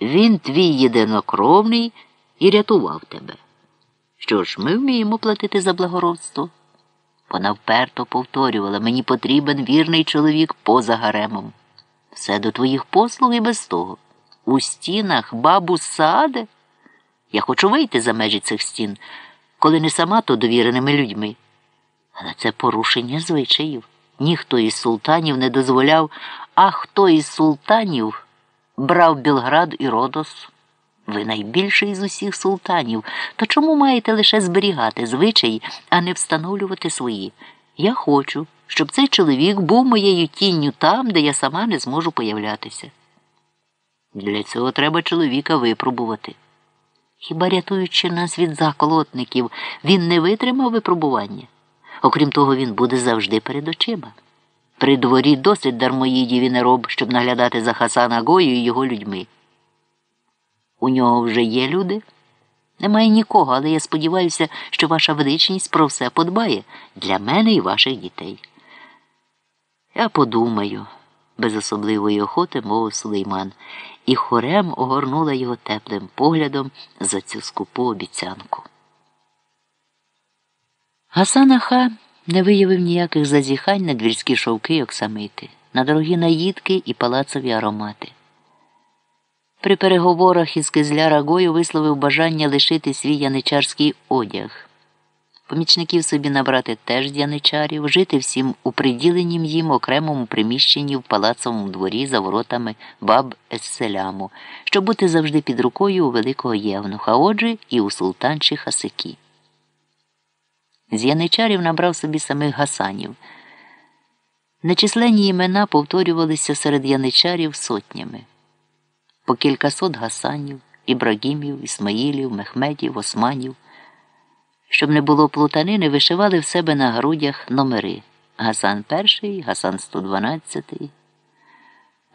Він твій єдинокровний і рятував тебе. Що ж, ми вміємо платити за благородство. Вона вперто повторювала мені потрібен вірний чоловік поза гаремом. Все до твоїх послуг і без того. У стінах бабу саде. Я хочу вийти за межі цих стін, коли не сама, то довіреними людьми. Але це порушення звичаїв. Ніхто із султанів не дозволяв, а хто із султанів брав Білград і Родос. Ви найбільший з усіх султанів. То чому маєте лише зберігати звичаї, а не встановлювати свої? Я хочу, щоб цей чоловік був моєю тінню там, де я сама не зможу появлятися. Для цього треба чоловіка випробувати. Хіба рятуючи нас від заколотників, він не витримав випробування? Окрім того, він буде завжди перед очима. При дворі досить дармоїдів і нероб, щоб наглядати за Хасана Гою і його людьми. У нього вже є люди? Немає нікого, але я сподіваюся, що ваша величність про все подбає для мене і ваших дітей. Я подумаю, без особливої охоти мовив Сулейман, і хорем огорнула його теплим поглядом за цю скупу обіцянку. Гасан Аха не виявив ніяких зазіхань на двірські шовки й оксамити, на дорогі наїдки і палацові аромати. При переговорах із Кизля Рагою висловив бажання лишити свій яничарський одяг, помічників собі набрати теж яничарів, жити всім у приділенім їм окремому приміщенні в палацовому дворі за воротами баб Есселяму, щоб бути завжди під рукою у великого євнуха, отже, і у султанчі Хасики. З яничарів набрав собі самих гасанів. Нечисленні імена повторювалися серед яничарів сотнями по кількасот гасанів, ібрагімів, ісмаїлів, мехмедів, османів. Щоб не було плутанини, вишивали в себе на грудях номери Гасан І, Гасан 112.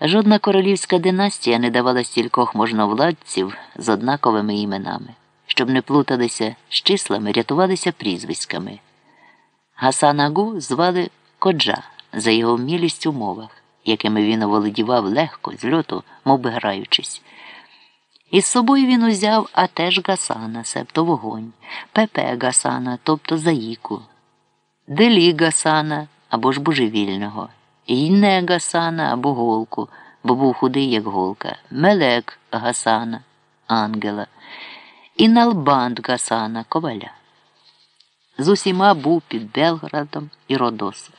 Жодна королівська династія не давала стількох можновладців з однаковими іменами. Щоб не плуталися з числами, рятувалися прізвиськами. Гасанагу звали Коджа за його вмілість у мовах якими він оволодівав легко, з льоту, мов би граючись. Із собою він узяв атеж Гасана, себто вогонь, Пепе Гасана, тобто заїку, Делі Гасана або ж божевільного, Інне Гасана або голку, бо був худий, як голка, Мелек Гасана, ангела, і Налбанд Гасана коваля. З усіма був під Белградом і Родосом.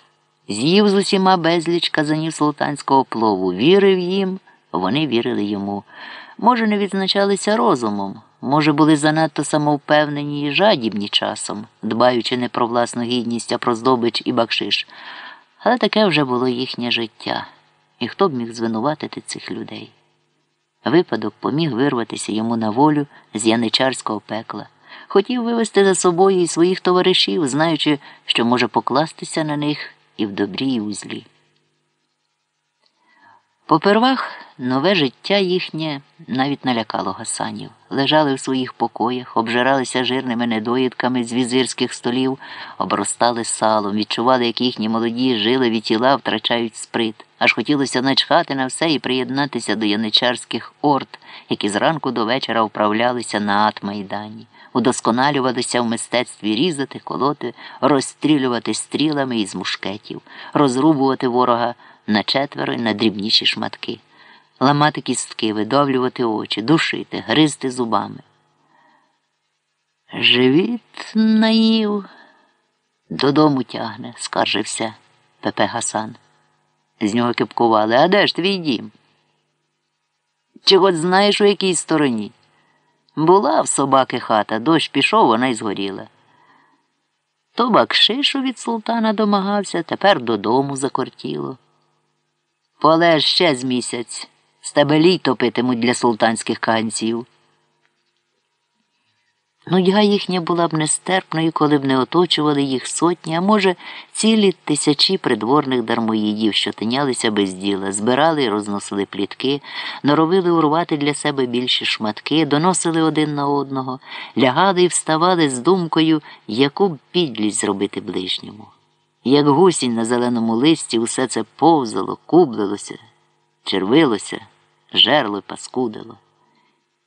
З'їв з усіма безліч казанів султанського плову, вірив їм, вони вірили йому. Може, не відзначалися розумом, може, були занадто самовпевнені і жадібні часом, дбаючи не про власну гідність, а про здобич і бакшиш. Але таке вже було їхнє життя, і хто б міг звинуватити цих людей? Випадок поміг вирватися йому на волю з яничарського пекла. Хотів вивести за собою і своїх товаришів, знаючи, що може покластися на них і в добрі, і в злі. Попервах нове життя їхнє навіть налякало гасанів. Лежали в своїх покоях, обжиралися жирними недоїдками з візирських столів, обростали салом, відчували, як їхні молоді жилові тіла втрачають сприт. Аж хотілося начхати на все і приєднатися до яничарських орд, які зранку до вечора вправлялися на атмайдані удосконалювалися в мистецтві різати, колоти, розстрілювати стрілами із мушкетів, розрубувати ворога на четверо і на дрібніші шматки, ламати кістки, видавлювати очі, душити, гризти зубами. Живіт наїв, додому тягне, скаржився Пепе Гасан. З нього кипкували. А де ж твій дім? Чи хоч знаєш у якій стороні? Була в собаки хата, дощ пішов, вона й згоріла. То бакшишу від султана домагався, тепер додому закортіло. Полеж ще з місяць, тебе літо для султанських канців. Нудьга їхня була б нестерпною, коли б не оточували їх сотні, а може, цілі тисячі придворних дармоїдів, що тинялися без діла, збирали і розносили плітки, норовили урвати для себе більші шматки, доносили один на одного, лягали і вставали з думкою, яку б підлість зробити ближньому. Як гусінь на зеленому листі, усе це повзало, кублилося, червилося, жерло паскудило.